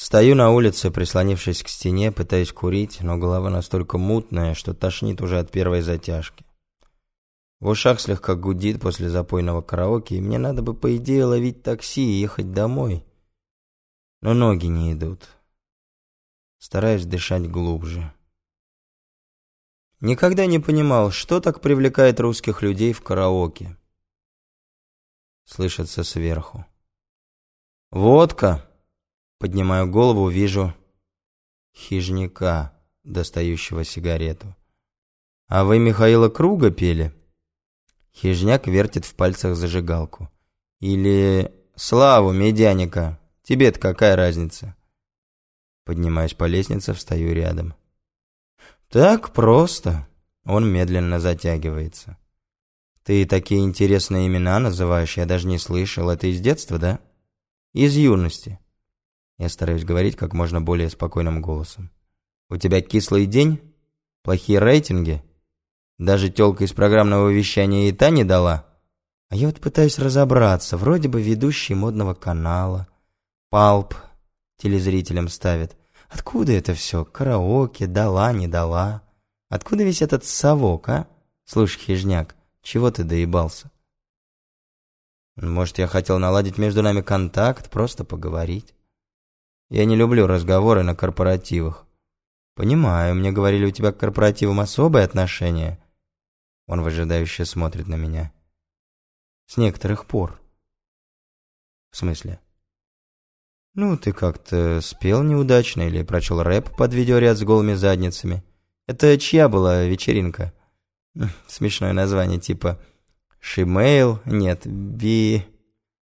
Стою на улице, прислонившись к стене, пытаюсь курить, но голова настолько мутная, что тошнит уже от первой затяжки. В ушах слегка гудит после запойного караоке, и мне надо бы, по идее, ловить такси и ехать домой. Но ноги не идут. Стараюсь дышать глубже. Никогда не понимал, что так привлекает русских людей в караоке. Слышится сверху. «Водка!» Поднимаю голову, вижу хижника, достающего сигарету. «А вы Михаила Круга пели?» Хижняк вертит в пальцах зажигалку. «Или Славу Медяника. Тебе-то какая разница?» Поднимаюсь по лестнице, встаю рядом. «Так просто». Он медленно затягивается. «Ты такие интересные имена называешь, я даже не слышал. Это из детства, да?» «Из юности». Я стараюсь говорить как можно более спокойным голосом. «У тебя кислый день? Плохие рейтинги? Даже тёлка из программного вещания и та не дала?» А я вот пытаюсь разобраться. Вроде бы ведущий модного канала. Палп телезрителям ставит. Откуда это все? Караоке, дала, не дала. Откуда весь этот совок, а? Слушай, хижняк, чего ты доебался? Может, я хотел наладить между нами контакт, просто поговорить. Я не люблю разговоры на корпоративах. Понимаю, мне говорили, у тебя к корпоративам особое отношение. Он выжидающе смотрит на меня. С некоторых пор. В смысле? Ну, ты как-то спел неудачно или прочел рэп под видеоряд с голыми задницами. Это чья была вечеринка? Смешное название, типа «Шимейл», нет, «Би...»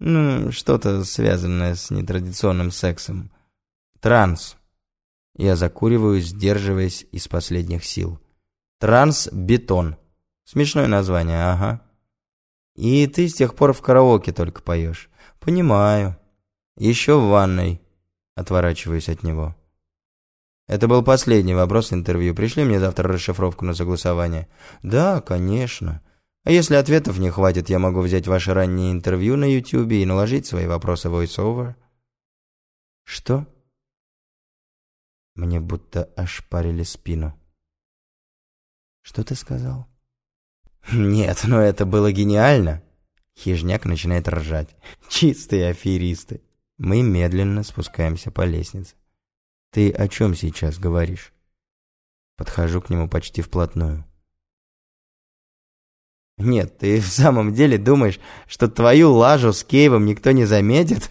Ну, что-то связанное с нетрадиционным сексом. Транс. Я закуриваю, сдерживаясь из последних сил. Транс-бетон. Смешное название, ага. И ты с тех пор в караоке только поешь. Понимаю. Еще в ванной. Отворачиваюсь от него. Это был последний вопрос интервью. Пришли мне завтра расшифровку на согласование? Да, конечно. А если ответов не хватит, я могу взять ваше раннее интервью на YouTube и наложить свои вопросы voiceover. Что? Мне будто ошпарили спину. «Что ты сказал?» «Нет, но это было гениально!» Хижняк начинает ржать. «Чистые аферисты!» Мы медленно спускаемся по лестнице. «Ты о чем сейчас говоришь?» Подхожу к нему почти вплотную. «Нет, ты в самом деле думаешь, что твою лажу с Кейвом никто не заметит?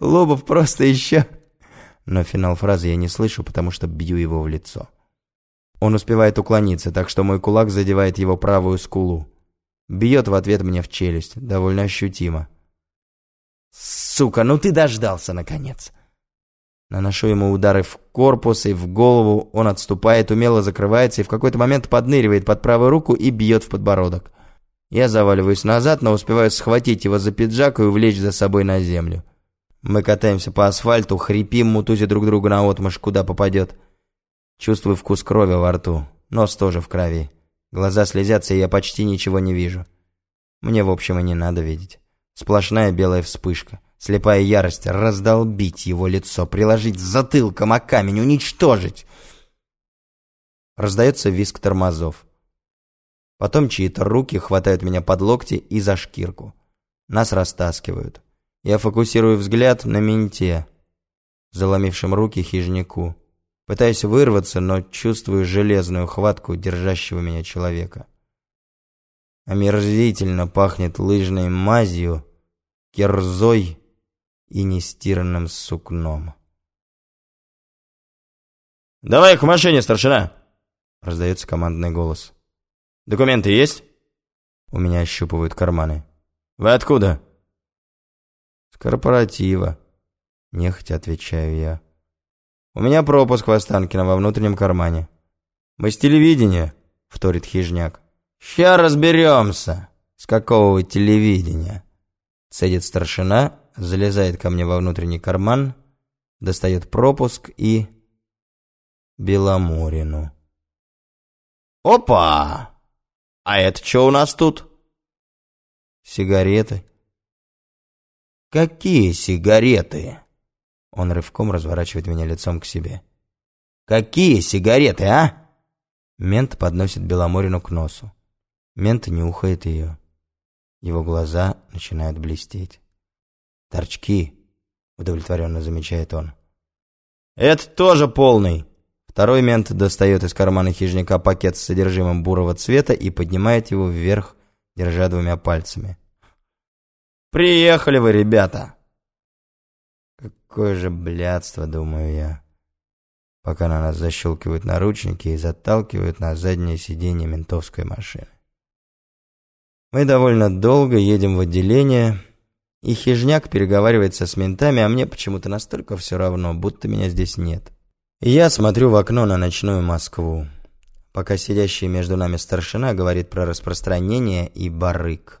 Лобов просто еще...» но финал фразы я не слышу, потому что бью его в лицо. Он успевает уклониться, так что мой кулак задевает его правую скулу. Бьет в ответ мне в челюсть, довольно ощутимо. «Сука, ну ты дождался, наконец!» Наношу ему удары в корпус и в голову, он отступает, умело закрывается и в какой-то момент подныривает под правую руку и бьет в подбородок. Я заваливаюсь назад, но успеваю схватить его за пиджак и увлечь за собой на землю. Мы катаемся по асфальту, хрипим, мутузя друг друга на отмашь, куда попадет. Чувствую вкус крови во рту, нос тоже в крови. Глаза слезятся, и я почти ничего не вижу. Мне, в общем, и не надо видеть. Сплошная белая вспышка, слепая ярость, раздолбить его лицо, приложить затылком о камень, уничтожить. Раздается визг тормозов. Потом чьи-то руки хватают меня под локти и за шкирку. Нас растаскивают. Я фокусирую взгляд на менте, заломившем руки хижняку. Пытаюсь вырваться, но чувствую железную хватку держащего меня человека. Омерзительно пахнет лыжной мазью, кирзой и нестиранным сукном. «Давай к машине, старшина!» Раздается командный голос. «Документы есть?» У меня ощупывают карманы. «Вы откуда?» Корпоратива», — нехотя отвечаю я. «У меня пропуск в Останкино во внутреннем кармане». «Мы с телевидения», — вторит хижняк. «Ща разберемся, с какого вы телевидения». Цедит старшина, залезает ко мне во внутренний карман, достает пропуск и... Беломорину. «Опа! А это что у нас тут?» «Сигареты», «Какие сигареты?» Он рывком разворачивает меня лицом к себе. «Какие сигареты, а?» Мент подносит Беломорину к носу. Мент нюхает ее. Его глаза начинают блестеть. «Торчки», — удовлетворенно замечает он. «Это тоже полный!» Второй мент достает из кармана хижника пакет с содержимым бурого цвета и поднимает его вверх, держа двумя пальцами. «Приехали вы, ребята!» Какое же блядство, думаю я, пока на нас защелкивают наручники и заталкивают на заднее сиденье ментовской машины. Мы довольно долго едем в отделение, и хижняк переговаривается с ментами, а мне почему-то настолько все равно, будто меня здесь нет. И я смотрю в окно на ночную Москву, пока сидящий между нами старшина говорит про распространение и барык.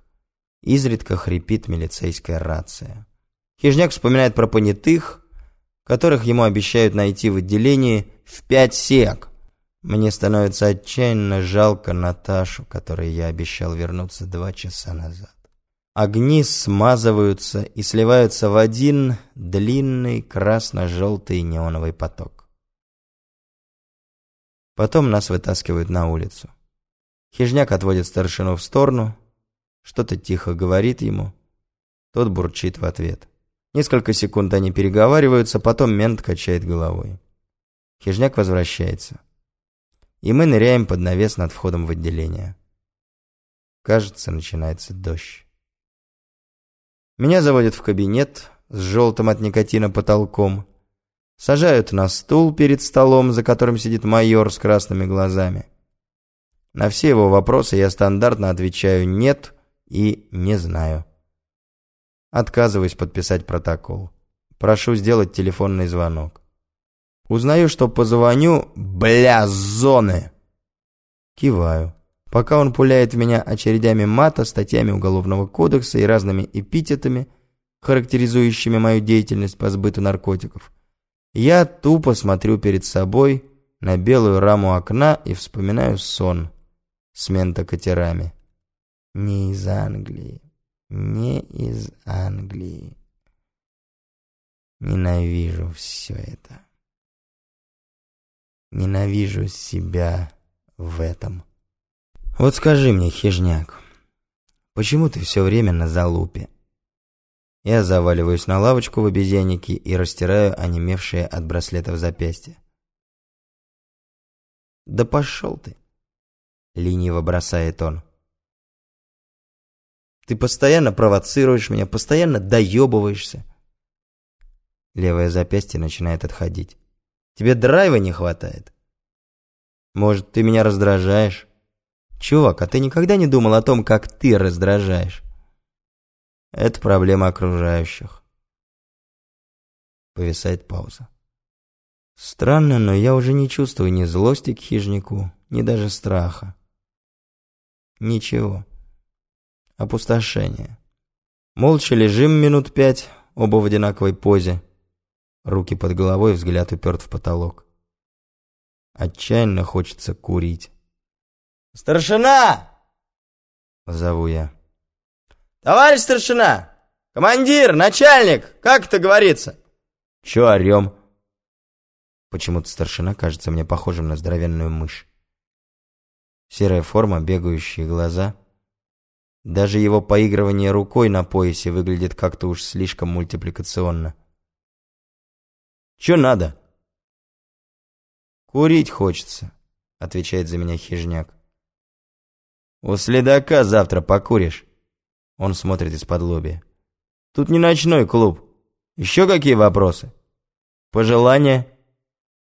Изредка хрипит милицейская рация. Хижняк вспоминает про понятых, которых ему обещают найти в отделении в пять сек. Мне становится отчаянно жалко Наташу, которой я обещал вернуться два часа назад. Огни смазываются и сливаются в один длинный красно-желтый неоновый поток. Потом нас вытаскивают на улицу. Хижняк отводит старшину в сторону, что-то тихо говорит ему. Тот бурчит в ответ. Несколько секунд они переговариваются, потом мент качает головой. Хижняк возвращается. И мы ныряем под навес над входом в отделение. Кажется, начинается дождь. Меня заводят в кабинет с желтым от никотина потолком. Сажают на стул перед столом, за которым сидит майор с красными глазами. На все его вопросы я стандартно отвечаю «нет» и «не знаю». Отказываюсь подписать протокол. Прошу сделать телефонный звонок. Узнаю, что позвоню, бля, зоны. Киваю. Пока он пуляет в меня очередями мата, статьями Уголовного кодекса и разными эпитетами, характеризующими мою деятельность по сбыту наркотиков, я тупо смотрю перед собой на белую раму окна и вспоминаю сон с ментокатерами. Не из Англии не из Англии. Ненавижу все это. Ненавижу себя в этом. Вот скажи мне, хижняк, почему ты все время на залупе? Я заваливаюсь на лавочку в обезьяннике и растираю онемевшие от браслетов запястья. «Да пошел ты!» — лениво бросает он. Ты постоянно провоцируешь меня, постоянно доебываешься. Левое запястье начинает отходить. Тебе драйва не хватает? Может, ты меня раздражаешь? Чувак, а ты никогда не думал о том, как ты раздражаешь? Это проблема окружающих. Повисает пауза. Странно, но я уже не чувствую ни злости к хижнику, ни даже страха. Ничего опустошение. Молча лежим минут пять, оба в одинаковой позе. Руки под головой, взгляд уперт в потолок. Отчаянно хочется курить. «Старшина!» Зову я. «Товарищ старшина! Командир! Начальник! Как это говорится?» «Чё орём?» Почему-то старшина кажется мне похожим на здоровенную мышь. Серая форма, бегающие глаза — даже его поигрывание рукой на поясе выглядит как-то уж слишком мультипликационно. «Чё надо?» «Курить хочется», — отвечает за меня хижняк. «У следака завтра покуришь». Он смотрит из-под лобия. «Тут не ночной клуб. Еще какие вопросы?» «Пожелания?»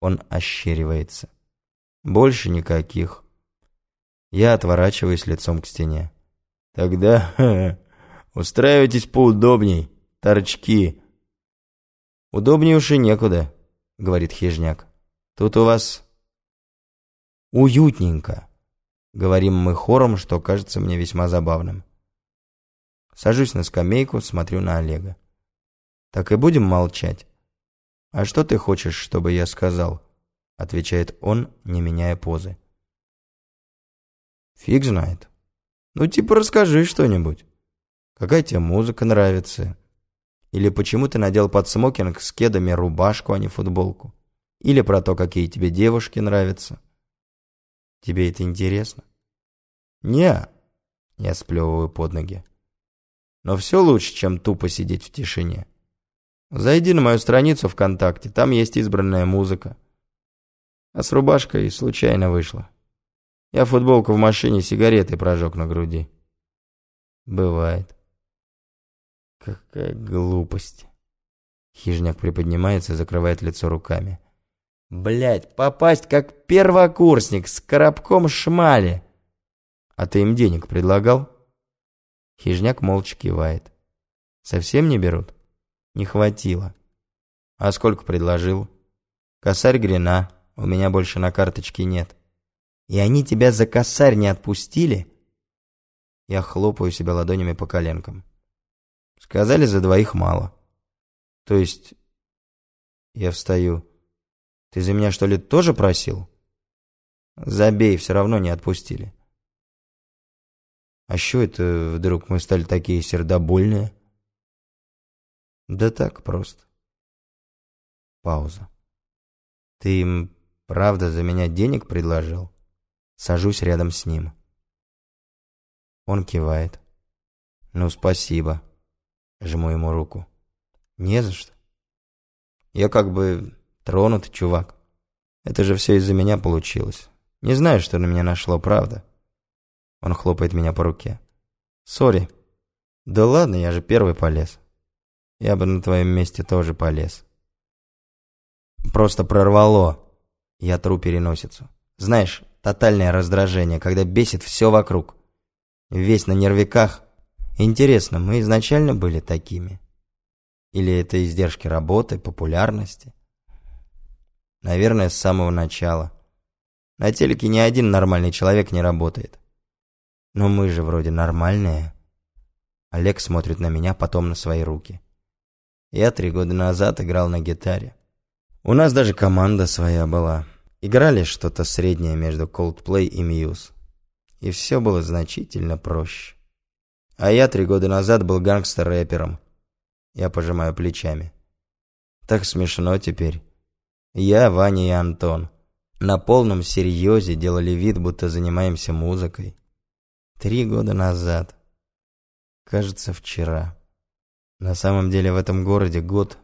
Он ощеривается. «Больше никаких». Я отворачиваюсь лицом к стене. Тогда ха, устраивайтесь поудобней, торчки. Удобнее уж и некуда, говорит хижняк. Тут у вас уютненько, говорим мы хором, что кажется мне весьма забавным. Сажусь на скамейку, смотрю на Олега. Так и будем молчать. А что ты хочешь, чтобы я сказал? Отвечает он, не меняя позы. Фиг знает. Ну, типа, расскажи что-нибудь. Какая тебе музыка нравится? Или почему ты надел под смокинг с кедами рубашку, а не футболку? Или про то, какие тебе девушки нравятся? Тебе это интересно? Не, я сплевываю под ноги. Но все лучше, чем тупо сидеть в тишине. Зайди на мою страницу ВКонтакте, там есть избранная музыка. А с рубашкой случайно вышло. Я футболку в машине сигареты прожег на груди. Бывает. Какая глупость. Хижняк приподнимается и закрывает лицо руками. Блять, попасть как первокурсник с коробком шмали. А ты им денег предлагал? Хижняк молча кивает. Совсем не берут? Не хватило. А сколько предложил? Косарь грина, у меня больше на карточке нет. И они тебя за косарь не отпустили? Я хлопаю себя ладонями по коленкам. Сказали, за двоих мало. То есть... Я встаю. Ты за меня, что ли, тоже просил? Забей, все равно не отпустили. А что это вдруг мы стали такие сердобольные? Да так просто. Пауза. Ты им правда за меня денег предложил? Сажусь рядом с ним. Он кивает. Ну, спасибо. Жму ему руку. Не за что. Я как бы тронут, чувак. Это же все из-за меня получилось. Не знаю, что на меня нашло, правда. Он хлопает меня по руке. Сори. Да ладно, я же первый полез. Я бы на твоем месте тоже полез. Просто прорвало. Я тру переносицу. Знаешь, тотальное раздражение, когда бесит все вокруг. Весь на нервиках. Интересно, мы изначально были такими? Или это издержки работы, популярности? Наверное, с самого начала. На телеке ни один нормальный человек не работает. Но мы же вроде нормальные. Олег смотрит на меня, потом на свои руки. Я три года назад играл на гитаре. У нас даже команда своя была. Играли что-то среднее между Coldplay и Muse. И все было значительно проще. А я три года назад был гангстер-рэпером. Я пожимаю плечами. Так смешно теперь. Я, Ваня и Антон. На полном серьезе делали вид, будто занимаемся музыкой. Три года назад. Кажется, вчера. На самом деле в этом городе год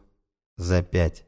за пять.